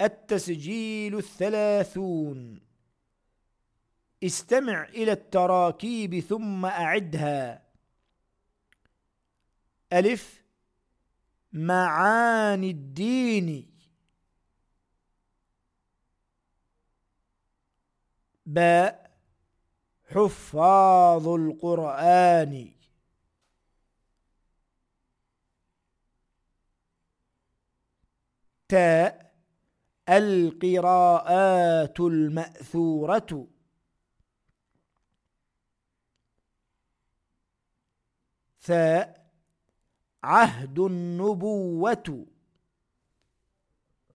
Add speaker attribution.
Speaker 1: التسجيل الثلاثون. استمع إلى التراكيب ثم أعدها. ألف. معاني الدين. باء. حفاظ القرآن. تاء. القراءات المأثورة. ثاء عهد النبوة.